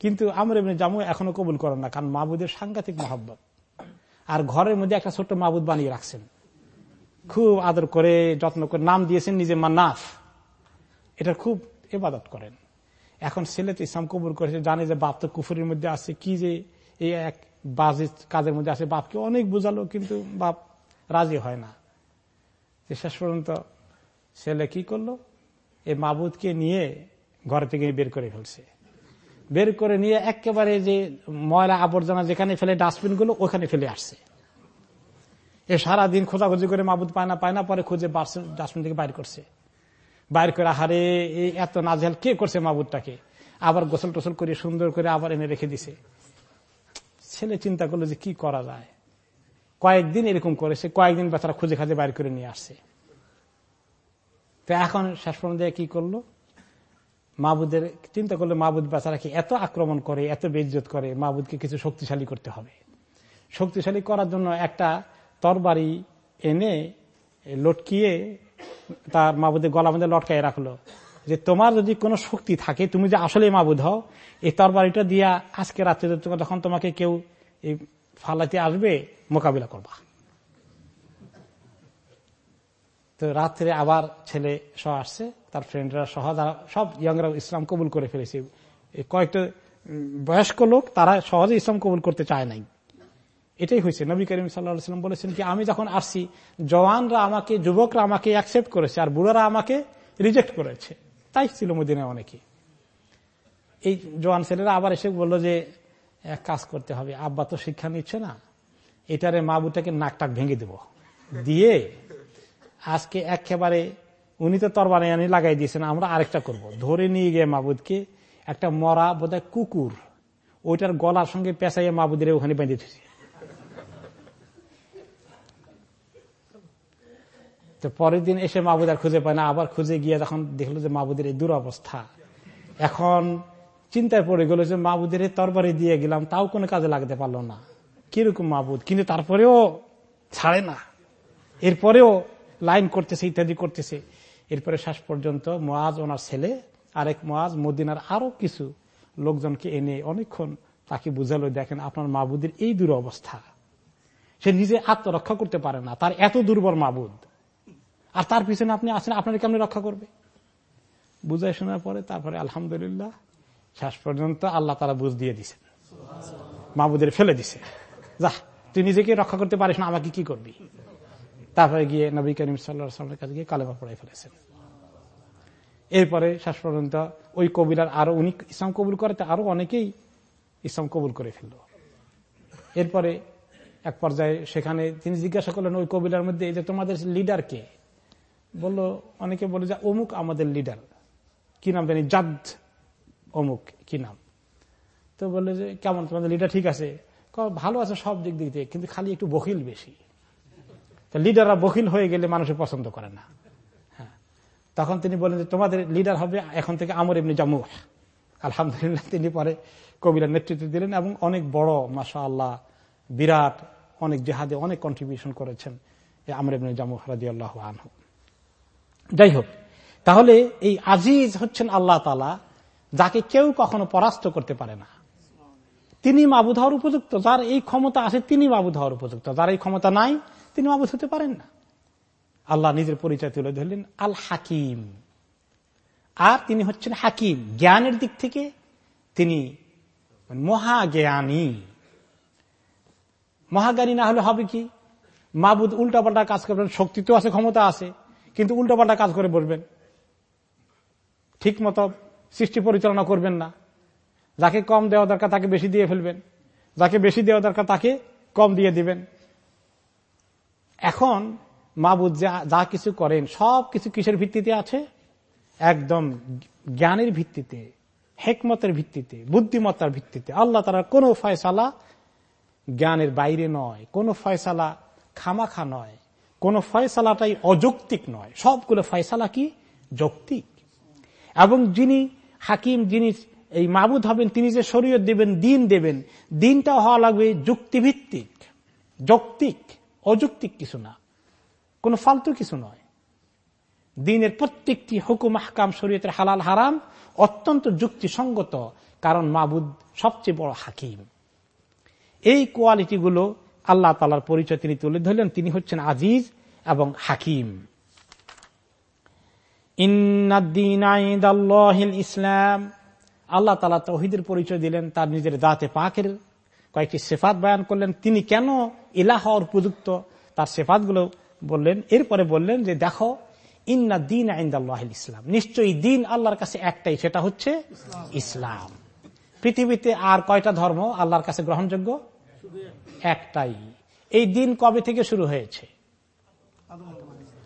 কিন্তু আমর এমনি জামু এখনও কবুল করেন না, কারণ মাহবুদের সাংঘাতিক মহাব্বত। আর ঘরের মধ্যে একটা ছোট্ট মাহবুদ বানিয়ে রাখছেন। খুব আদর করে, যত্ন করে, নাম দিয়েছেন নিজে মান্নাফ। এটা খুব এবাদত করেন। এখন ছেলে তো ইসলাম কবুল করেছে, জানে যে বাপ তো কুফুরের মধ্যে আছে, কি যে এই এক বাজে কাজের মধ্যে আছে, বাপকে অনেক বোঝালো, কিন্তু বাপ রাজি হয় না। শেষ পর্যন্ত ছেলে কি করল? এই মাবুদকে নিয়ে ঘর থেকে বের করে ফেলছে। বের করে নিয়ে একেবারে যে ময়লা আবর্জনা যেখানে ফেলে ডাস্টবিনগুলো, ওখানে ফেলে আসছে। এ সারাদিন খোঁজাখুঁজি করে মাবুদ পায় না পায় না, পরে খুঁজে ডাস্টবিন থেকে বাইর করছে। বাইর করে হারে এত নাজেল কে করছে মাবুদটাকে? আবার গোসল টোসল করে সুন্দর করে আবার এনে রেখে দিছে। ছেলে চিন্তা করল যে কি করা যায়? কয়েকদিন এরকম করেছে, কয়েকদিন বেচারা খুঁজে খাজে বাইর করে নিয়ে আসছে। তো এখন শেষ পর্যন্ত কি করল? মাবুদের চিন্তা করলে, মাবুদ বেচারাকে এত আক্রমণ করে, এত বেজত করে, মাবুদকে কিছু শক্তিশালী করতে হবে। শক্তিশালী করার জন্য একটা তরবারি এনে লটকিয়ে তার মাবুদের গলা মধ্যে লটকাই রাখল। যে তোমার যদি কোনো শক্তি থাকে, তুমি যে আসলে মাবুদ হও, এই তরবারিটা দিয়া আজকে রাত্রে যখন তোমাকে কেউ এই ফালাতে আসবে, মোকাবিলা করবা। তো রাত্রে আবার ছেলে সহ আসছে, তার ফ্রেন্ডরা সহ, যারা সব ইয়াংরা ইসলাম কবুল করে ফেলেছে। কয়েকটা বয়স্ক লোক, তারা সহজে ইসলাম কবুল করতে চায় নাই। এটাই হয়েছে। নবী করিম সাল্লাম বলেছেন কি, আমি যখন আসছি, জওয়ানরা আমাকে, যুবকরা আমাকে অ্যাকসেপ্ট করেছে আর বুড়ারা আমাকে রিজেক্ট করেছে। তাই ছিল মদিনায় অনেকে। এই জওয়ান ছেলেরা আবার এসে বলল যে, এক কাজ করতে হবে। আব্বা তো শিক্ষা নিচ্ছে না। এটারে মা বুটাকে নাক টাক ভেঙে দেব। দিয়ে আজকে একেবারে উনি তো তরবারে আনি, লাগাই দিয়েছেন, আমরা আরেকটা করব। ধরে নিয়ে গিয়ে মাবুদকে একটা মরা বোধহয় কুকুর, ওইটার গলার সঙ্গে পেঁচাইয়ে মাবুদের ওখানে বেঁধে দিয়েছে। তো পরের দিন এসে মাবুদ আর খুঁজে পায় না। আবার খুঁজে গিয়ে যখন দেখল যে মাবুদের এই দুরবস্থা। এখন চিন্তায় পড়ে গেল যে মাবুদের তরবারি দিয়ে গেলাম, তাও কোনো কাজে লাগতে পারল না। কীরকম মাবুদ? কিন্তু তারপরেও ছাড়ে না। এরপরেও লাইন করতেছে, ইত্যাদি করতেছে। এরপরে শেষ পর্যন্ত মোয়াজ ওনার ছেলে, আরেক মোয়াজ মদিনার আরও কিছু লোকজনকে এনে অনেকক্ষণ তাকে বুঝালো, দেখেন আপনার মাবুদের এই দূর অবস্থা সে নিজে আত্মরক্ষা করতে পারে না। তার এত দুর্বল মাবুদ। আর তার পিছনে আপনি আছেন, আপনার কেমন রক্ষা করবে? বুঝাই শোনার পরে তারপরে আলহামদুলিল্লাহ, শেষ পর্যন্ত আল্লাহ তারা বুঝ দিয়ে দিছেন মাহবুদের ফেলে দিছে যা তুই নিজেকে রক্ষা করতে পারিস না, আমাকে কি করবি? তারপরে গিয়ে নবী করিম সাল্লামের কাছে গিয়ে কালেমা পড়াই ফেলেছেন। এরপরে শেষ পর্যন্ত ওই কবিলার আরও উনি ইসলাম কবুল করে আরও অনেকেই ইসলাম কবুল করে ফেলল। এরপরে এক পর্যায়ে সেখানে তিনি জিজ্ঞাসা করলেন, ওই কবিলার মধ্যে এই যে তোমাদের লিডার কে? বলল, অনেকে বলে যে অমুক আমাদের লিডার কি নাম জানি? জাদ অমুক, কি নাম? তো বলল যে, কেমন? তোমাদের লিডার ঠিক আছে? ভালো আছে সব দিক দিক দিয়ে, কিন্তু খালি একটু বকিল বেশি। লিডাররা বকিল হয়ে গেলে মানুষের পছন্দ করে না। হ্যাঁ। তখন তিনি বলেন যে, তোমাদের লিডার হবে এখন থেকে আমর এমনি জামু আলহামদুলিল্লাহ, তিনি পরে কবিরার নেতৃত্ব দিলেন এবং অনেক বড় মাসা আল্লাহ বিরাট, অনেক জেহাদে অনেক কন্ট্রিবিউশন করেছেন আমর এমনি জামু রাজি আল্লাহ আনহু। যাই হোক তাহলে এই আজিজ হচ্ছেন আল্লাহ তালা যাকে কেউ কখনো পরাস্ত করতে পারে না। তিনি মাবুদ হওয়ার উপযুক্ত, যার এই ক্ষমতা আছে তিনি মাবুদ হওয়ার উপযুক্ত, যার এই ক্ষমতা নাই তিনি মাবুদ হতে পারেন না। আল্লাহ নিজের পরিচয় তুলে ধরলেন আল হাকিম আর তিনি হচ্ছেন হাকিম, জ্ঞানের দিক থেকে তিনি মহাজ্ঞানী। মহাজ্ঞানী না হলে হবে কি? মাবুদ উল্টাপাল্টা কাজ করবেন, শক্তি তো আছে, ক্ষমতা আছে। কিন্তু উল্টাপাল্টা কাজ করে বসবেন ঠিক মতো সৃষ্টি পরিচালনা করবেন না। যাকে কম দেওয়া দরকার তাকে বেশি দিয়ে ফেলবেন। যাকে বেশি দেওয়া দরকার তাকে কম দিয়ে দিবেন। এখন মাবুদ যা কিছু করেন, সব কিছু কিসের ভিত্তিতে আছে? একদম জ্ঞানের ভিত্তিতে, হেকমতের ভিত্তিতে, বুদ্ধিমত্তার ভিত্তিতে। আল্লাহ তারা কোনো ফয়সালা জ্ঞানের বাইরে নয়। কোনো ফয়সালা খামাখা নয়। কোন ফয়সালাটাই অযৌক্তিক নয়। সবগুলো ফয়সালা কি? যৌক্তিক। এবং যিনি হাকিম, যিনি এই মাবুদ হবেন, তিনি যে শরীয়ত দেবেন, দিন দেবেন, দিনটা হওয়া লাগবে যুক্তিভিত্তিক, যৌক্তিক, অযৌক্তিক কিছু না। কোন ফালতু কিছু নয়। দিনের প্রত্যেকটি হুকুম হাকাম শরীয়তের হালাল, হারাম অত্যন্ত যুক্তিসঙ্গত, কারণ মাবুদ সবচেয়ে বড় হাকিম। এই কোয়ালিটিগুলো আল্লাহ তালার পরিচয় তিনি তুলে ধরলেন। তিনি হচ্ছেন আজিজ এবং হাকিম। ইসলাম। আল্লাহ তালা তহিদের পরিচয় দিলেন, তার নিজের দাঁতে পাকের কয়েকটি সেফাত বয়ান করলেন। তিনি কেন ইলাহ হওয়ার উপযুক্ত তার সেফাতগুলো বললেন, এরপরে বললেন যে, দেখো, ইন্না দিন আইন্দাল্লাহ ইসলাম। নিশ্চয়ই দিন আল্লাহর কাছে একটাই, সেটা হচ্ছে ইসলাম। পৃথিবীতে আর কয়টা ধর্ম আল্লাহর কাছে গ্রহণযোগ্য? একটাই। এই দিন কবে থেকে শুরু হয়েছে?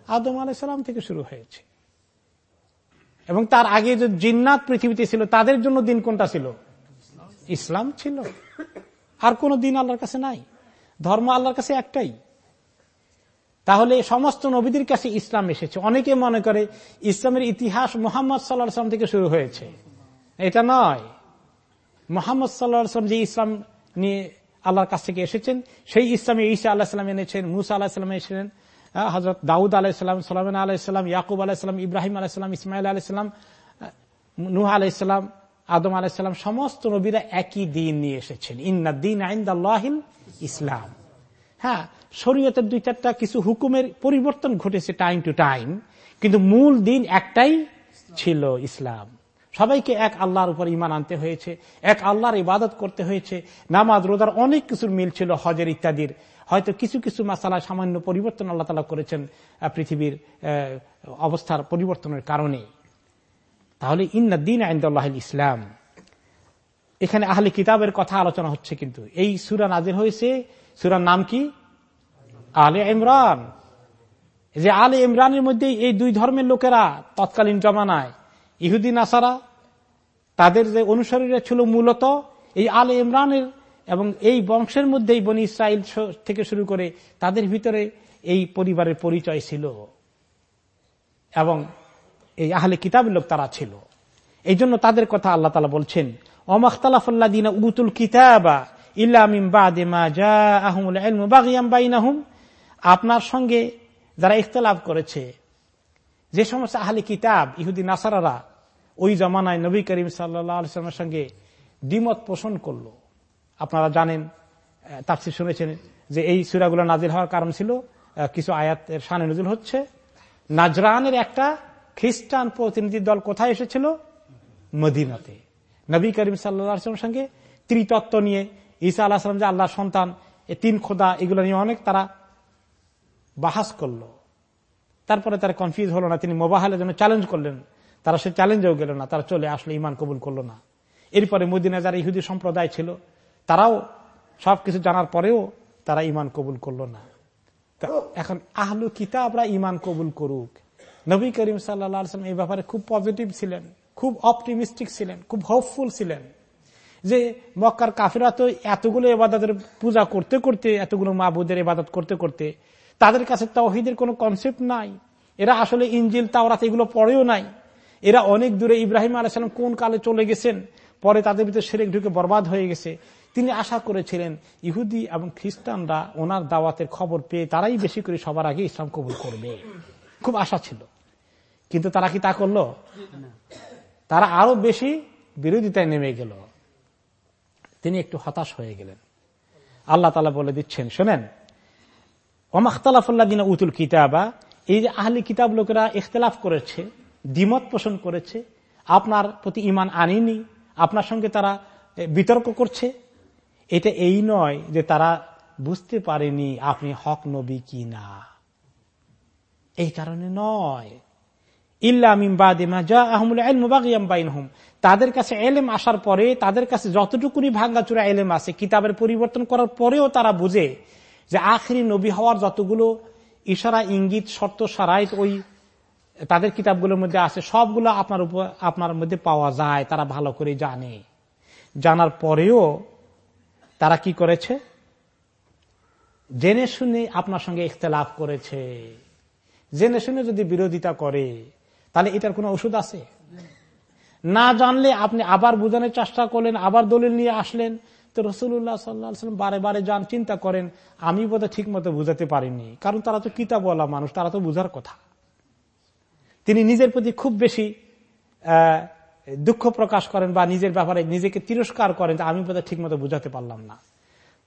আদম আলাইসালাম থেকে শুরু হয়েছে। এবং তার আগে যে জিন্নাত পৃথিবীতে ছিল, তাদের জন্য দিন কোনটা ছিল? ইসলাম ছিল। আর কোন দিন আল্লাহর কাছে নাই। ধর্ম আল্লাহর কাছে একটাই। তাহলে সমস্ত নবীদের কাছে ইসলাম এসেছে। অনেকে মনে করে ইসলামের ইতিহাস মোহাম্মদ সাল্লাহাম থেকে শুরু হয়েছে। এটা নয়। মোহাম্মদ সাল্লাহাম যে ইসলাম নিয়ে আল্লাহর কাছ থেকে এসেছেন। সেই ইসলামে ঈসা আল্লাহ সাল্লাম এনেছেন, মুসা আল্লাহ সাল্লাম এসেছেন হজরত দাউদ আলাহিসাম সালাম আলাহিসাম ইয়াকুব আলাহিসাম ইব্রাহিম আলাহিসাম ইসমাইল আলাহিসাম নুহ আলাইসালাম আদম আলাহিসাম সমস্ত নবীরা একই দিন নিয়ে এসেছেন। ইন্না দিন আইন্দাল্লাহিল ইসলাম। হ্যাঁ শরীয়তের দুই চারটা কিছু হুকুমের পরিবর্তন ঘটেছে টাইম টু টাইম, কিন্তু মূল দিন একটাই ছিল ইসলাম। সবাইকে এক আল্লাহর উপর ইমান আনতে হয়েছে, এক আল্লাহর ইবাদত করতে হয়েছে, নামাজ, রোজার অনেক কিছুর মিল ছিল হজের ইত্যাদির। হয়তো কিছু কিছু মাসালা সামান্য পরিবর্তন আল্লাহ তালা করেছেন পৃথিবীর অবস্থার পরিবর্তনের কারণে তাহলে ইন্দিন আইন্দাল্লাহ ইসলাম। এখানে আহলে কিতাবের কথা আলোচনা হচ্ছে কিন্তু। এই সুরা নাজির হয়েছে, সুরার নাম কি? আলে ইমরান। যে আলে ইমরানের মধ্যে এই দুই ধর্মের লোকেরা তৎকালীন জমানায় ইহুদি নাসারা, তাদের যে অনুসারীরা ছিল মূলত এই আলে ইমরানের এবং এই বংশের মধ্যেই বনি ইসরায়েল থেকে শুরু করে তাদের ভিতরে এই পরিবারের পরিচয় ছিল এবং এই আহলে কিতাবের লোক তারা ছিল। এই জন্য তাদের কথা আল্লাহ তালা বলছেন অমাখতালাফল্লাদিনা উতুল কিতাবা আপনার সঙ্গে যারা ইখতলাফ করেছে যে সমস্ত আহলে কিতাব, ইহুদি, নাসারারা ওই জমানায় নবী করিম সাল্লামের সঙ্গে দ্বিমত পোষণ করল। আপনারা জানেন তাফসি শুনেছেন যে এই সুরাগুলো নাজির হওয়ার কারণ ছিল কিছু আয়াতের সানে নজুল হচ্ছে। নাজরানের একটা খ্রিস্টান প্রতিনিধি দল কোথায় এসেছিল? মদিনাতে। নবী করিম সাল্লামের সঙ্গে ত্রিতত্ত্ব নিয়ে ঈসা আল্লাহ সালাম যে আল্লাহ সন্তান, এ তিন খোদা এগুলো নিয়ে অনেক তারা বাহাস করল। তারপরে তারা কনফিউজ হলো না, তিনি মোবাহালের জন্য চ্যালেঞ্জ করলেন। তারা সে চ্যালেঞ্জেও গেল না, তারা চলে আসলে ইমান কবুল করল না। এরপরে মদিনা যারা ইহুদি সম্প্রদায় ছিল, তারাও সবকিছু জানার পরেও তারা ইমান কবুল করল না। এখন আহলু কিতাবরা ইমান কবুল করুক। নবী করিম সাল্লাম এই ব্যাপারে খুব পজিটিভ ছিলেন, খুব অপটিমিস্টিক ছিলেন, খুব হোপফুল ছিলেন যে মক্কার কাফিরা তো এতগুলো এবাদতের পূজা করতে করতে, এতগুলো মাহবুদের এবাদত করতে করতে তাদের কাছে তাওহিদের কোনো কনসেপ্ট নাই। এরা আসলে ইঞ্জিল তাওরাত এগুলো পড়েও নাই। এরা অনেক দূরে ইব্রাহিম আলাইসালাম কোন কালে চলে গেছেন? পরে তাদের ভিতরে সেরেক ঢুকে বরবাদ হয়ে গেছে। তিনি আশা করেছিলেন ইহুদি এবং খ্রিস্টানরা ওনার দাওয়াতের খবর পেয়ে তারাই বেশি করে সবার আগে ইসলাম কবুল করবে। খুব আশা ছিল। কিন্তু তারা কি তা করল? তারা আরও বেশি বিরোধিতায় নেমে গেল। তিনি একটু হতাশ হয়ে গেলেন। আল্লাহ তালা বলে দিচ্ছেন, শোনেন উতুল কিতাবা এই যে আহলি কিতাব লোকেরা ইখতলাফ করেছে, দ্বিমত পোষণ করেছে, আপনার প্রতি ইমান আনিনি, আপনার সঙ্গে তারা বিতর্ক করছে, এটা এই নয় যে তারা বুঝতে পারেনি আপনি হক নবী কি না এই কারণে নয়। তাদের কাছে এলেম আসার পরে, তাদের কাছে যতটুকুনি ভাঙ্গাচুরা এলেম আছে, কিতাবের পরিবর্তন করার পরেও তারা বুঝে যে আখরি নবী হওয়ার যতগুলো ইশারা, ইঙ্গিত, শর্ত সারাই ওই তাদের কিতাবগুলোর মধ্যে আছে, সবগুলো আপনার উপর, আপনার মধ্যে পাওয়া যায়, তারা ভালো করে জানে। জানার পরেও তারা কি করেছে? জেনে শুনে আপনার সঙ্গে ইখতলাফ করেছে। জেনে শুনে যদি বিরোধিতা করে, তাহলে এটার কোনো ওষুধ আছে? না জানলে আপনি আবার বোঝানোর চেষ্টা করলেন, আবার দলিল নিয়ে আসলেন তো রসুল্লাহ সাল্লাম বারে বারে যান, চিন্তা করেন, আমি বোধহয় ঠিক মতো বুঝাতে পারিনি। কারণ তারা তো কিতাবওয়ালা মানুষ, তারা তো বুঝার কথা। তিনি নিজের প্রতি খুব বেশি দুঃখ প্রকাশ করেন বা নিজের ব্যাপারে নিজেকে তিরস্কার করেন আমি বোধহয় ঠিক মতো বুঝাতে পারলাম না।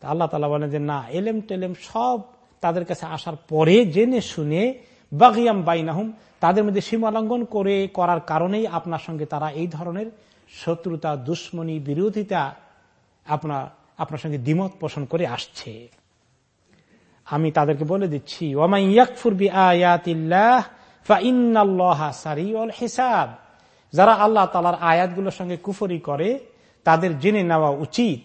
তা আল্লাহ তালা বলেন যে, না, এলেম টেলেম সব তাদের কাছে আসার পরে জেনে শুনে বাগিয়াম বাইনাহুম, তাদের মধ্যে সীমালঙ্ঘন করে করার কারণেই আপনার সঙ্গে তারা এই ধরনের শত্রুতা, দুশ্মনী, বিরোধিতা আপনার আপনার সঙ্গে দ্বিমত পোষণ করে আসছে। আমি তাদেরকে বলে দিচ্ছি যারা আল্লাহ তালার আয়াতগুলোর সঙ্গে কুফরি করে, তাদের জেনে নেওয়া উচিত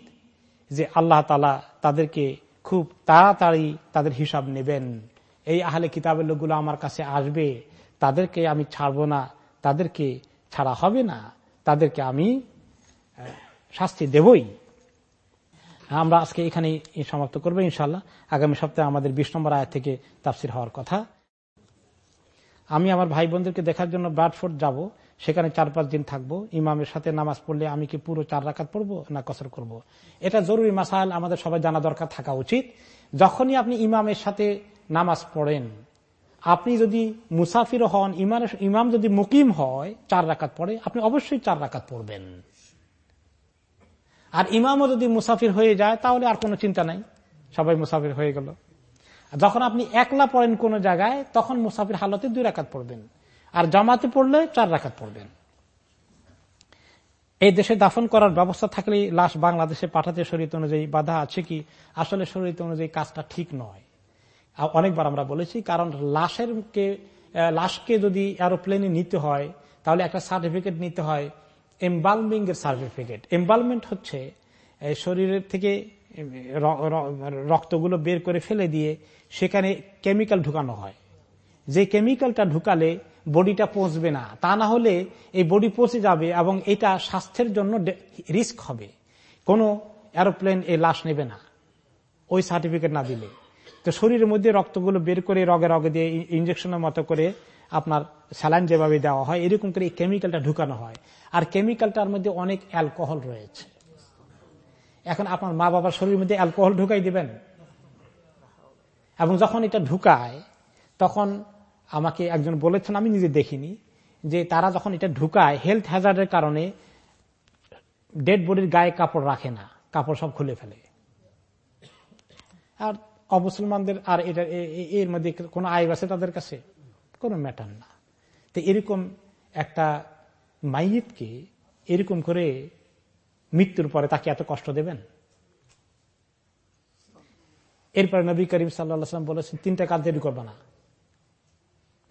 যে আল্লাহ তালা তাদেরকে খুব তাড়াতাড়ি তাদের হিসাব নেবেন। এই আহলে কিতাবের লোকগুলো আমার কাছে আসবে, তাদেরকে আমি ছাড়ব না, তাদেরকে ছাড়া হবে না, তাদেরকে আমি শাস্তি দেবই। আমরা আজকে এখানে সমাপ্ত করব ইনশাল্লাহ আগামী সপ্তাহে আমাদের বিশ নম্বর আয় থেকে তাফসির হওয়ার কথা। আমি আমার ভাই বোনদেরকে দেখার জন্য ব্রাডফোর্ড যাব। সেখানে চার পাঁচ দিন থাকব। ইমামের সাথে নামাজ পড়লে আমি কি পুরো চার রাখাত পড়ব না কসর করব। এটা জরুরি মাসাইল আমাদের সবাই জানা দরকার থাকা উচিত। যখনই আপনি ইমামের সাথে নামাজ পড়েন, আপনি যদি মুসাফির হন ইমাম যদি মুকিম হয়, চার রাকাত পড়ে, আপনি অবশ্যই চার রাকাত পড়বেন। আর ইমামও যদি মুসাফির হয়ে যায়, তাহলে আর কোনো চিন্তা নাই। সবাই মুসাফির হয়ে গেল। যখন আপনি একলা পড়েন কোন জায়গায়, তখন মুসাফির হালতে দুই রাকাত পড়বেন। আর জামাতে পড়লে চার রাখাত পড়বেন। এই দেশে দাফন করার ব্যবস্থা থাকলে লাশ বাংলাদেশে পাঠাতে শরীর অনুযায়ী বাধা আছে কি? আসলে শরীর অনুযায়ী কাজটা ঠিক নয়। অনেকবার আমরা বলেছি, কারণ লাশের লাশকে যদি এরোপ্লেনে নিতে হয়, তাহলে একটা সার্টিফিকেট নিতে হয়। এম্বালমিং এর সার্টিফিকেট এম্বালমেন্ট হচ্ছে শরীরের থেকে রক্তগুলো বের করে ফেলে দিয়ে সেখানে কেমিক্যাল ঢুকানো হয়। যে কেমিক্যালটা ঢুকালে বডিটা পচবে না, তা না হলে এই বডি পচে যাবে এবং এটা স্বাস্থ্যের জন্য রিস্ক হবে। কোনো এরোপ্লেন এ লাশ নেবে না, ওই সার্টিফিকেট না দিলে। তো শরীরের মধ্যে রক্তগুলো বের করে রগে রগে দিয়ে ইঞ্জেকশনের মতো করে আপনার স্যালাইন যেভাবে দেওয়া হয়, এরকম করে এই কেমিক্যালটা ঢুকানো হয়। আর কেমিক্যালটার মধ্যে অনেক অ্যালকোহল রয়েছে। এখন আপনার মা বাবার শরীরের মধ্যে অ্যালকোহল ঢুকাই দিবেন? এবং যখন এটা ঢুকায়, তখন আমাকে একজন বলেছেন, আমি নিজে দেখিনি, যে তারা যখন এটা ঢুকায় হেলথ হ্যাজার্ডের কারণে ডেড বডির গায়ে কাপড় রাখে না, কাপড় সব খুলে ফেলে। আর অমুসলমানদের, আর এটা এর মধ্যে কোনো আয় আছে তাদের কাছে? কোনো ম্যাটার না। তো এরকম একটা মাইয়িতকে এরকম করে মৃত্যুর পরে তাকে এত কষ্ট দেবেন? এরপরে নবী করিম সাল্লাম বলেছেন, তিনটা কাজ দেরি করবে না।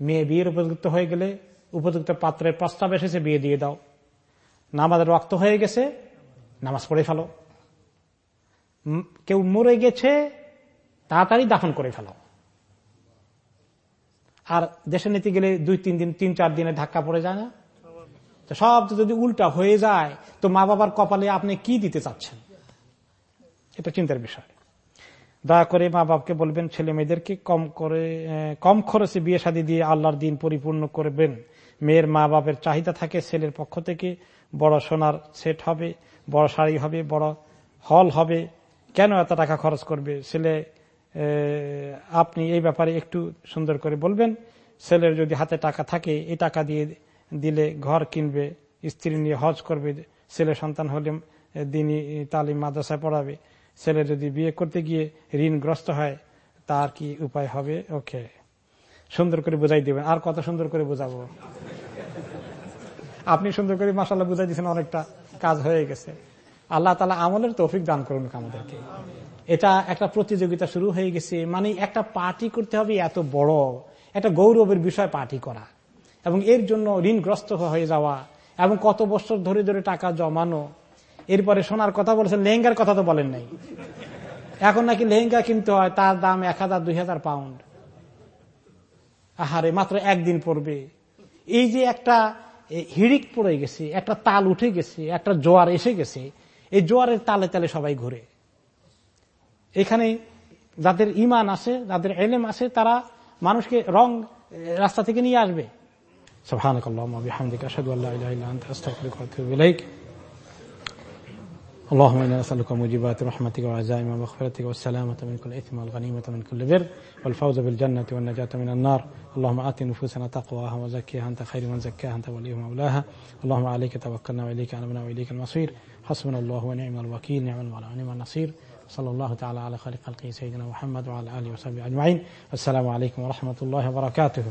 মেয়ে বিয়ের উপযুক্ত হয়ে গেলে উপযুক্ত পাত্রের প্রস্তাব এসেছে, বিয়ে দিয়ে দাও। নামাজের রক্ত হয়ে গেছে, নামাজ পড়ে ফেলো। কেউ মরে গেছে, তাড়াতাড়ি দাফন করে ফেলো। আর দেশে নিতে গেলে দুই, তিন দিন, তিন, চার দিনে ধাক্কা পড়ে যায় না? তো সব যদি উল্টা হয়ে যায়, তো মা বাবার কপালে আপনি কি দিতে চাচ্ছেন? এটা চিন্তার বিষয়। দয়া করে মা বাপকে বলবেন, ছেলে মেয়েদেরকে কম করে কম খরচে বিয়ে শাদী দিয়ে আল্লাহর দিন পরিপূর্ণ করবেন। মেয়ের মা বাপের চাহিদা থাকে ছেলের পক্ষ থেকে। বড় সোনার সেট হবে, বড় শাড়ি হবে, বড় হল হবে। কেন এত টাকা খরচ করবে? ছেলে আপনি এই ব্যাপারে একটু সুন্দর করে বলবেন। ছেলের যদি হাতে টাকা থাকে, এই টাকা দিয়ে দিলে ঘর কিনবে, স্ত্রী নিয়ে হজ করবে, ছেলে সন্তান হলে দিনই তালিম মাদ্রাসায় পড়াবে। ছেলে যদি বিয়ে করতে গিয়ে ঋণগ্রস্ত হয়, তার কি উপায় হবে? ওকে। সুন্দর করে বুঝাই দিবেন। আর কত সুন্দর করে বুঝাবো? আপনি সুন্দর করে মাসাল্লাহ বুঝাই দিচ্ছেন অনেকটা কাজ হয়ে গেছে। আল্লাহ তালা আমলের তৌফিক দান করুন আমাদেরকে। এটা একটা প্রতিযোগিতা শুরু হয়ে গেছে। মানে একটা পার্টি করতে হবে এত বড়। একটা গৌরবের বিষয় পার্টি করা। এবং এর জন্য ঋণগ্রস্ত হয়ে যাওয়া। এবং কত বছর ধরে ধরে টাকা জমানো। এরপরে সোনার কথা বলেছেন লেহেঙ্গার কথা তো বলেন নাই। এখন নাকি লেহেঙ্গা কিনতে হয়, তার দাম এক হাজার, দুই হাজার পাউন্ড। আহারে, মাত্র একদিন পড়বে। এই যে একটা হিড়িক পড়ে গেছে, একটা তাল উঠে গেছে, একটা জোয়ার এসে গেছে, এই জোয়ারের তালে তালে সবাই ঘুরে। এখানে যাদের ইমান আছে যাদের এলেম আছে তারা মানুষকে রং রাস্তা থেকে নিয়ে আসবে سبحانك اللهم وبحمدك أشهد أن لا إله إلا أنت أستغفرك وأتوب إليك اللهم إنا نسألك موجبات رحمتك وعزائم مغفرتك والسلامة من كل إثم والغنيمة من كل بر والفوز بالجنة والنجاة من النار اللهم آت نفوسنا تقواها وزكيها أنت خير من زكاها أنت وليها مولاها اللهم عليك توكلنا وإليك أنبنا وإليك المصير حسبنا الله ونعم الوكيل نعم المولى ونعم النصير صلى الله تعالى على خالق خلقه سيدنا محمد وعلى آله وصحبه أجمعين. السلام عليكم ورحمة الله وبركاته.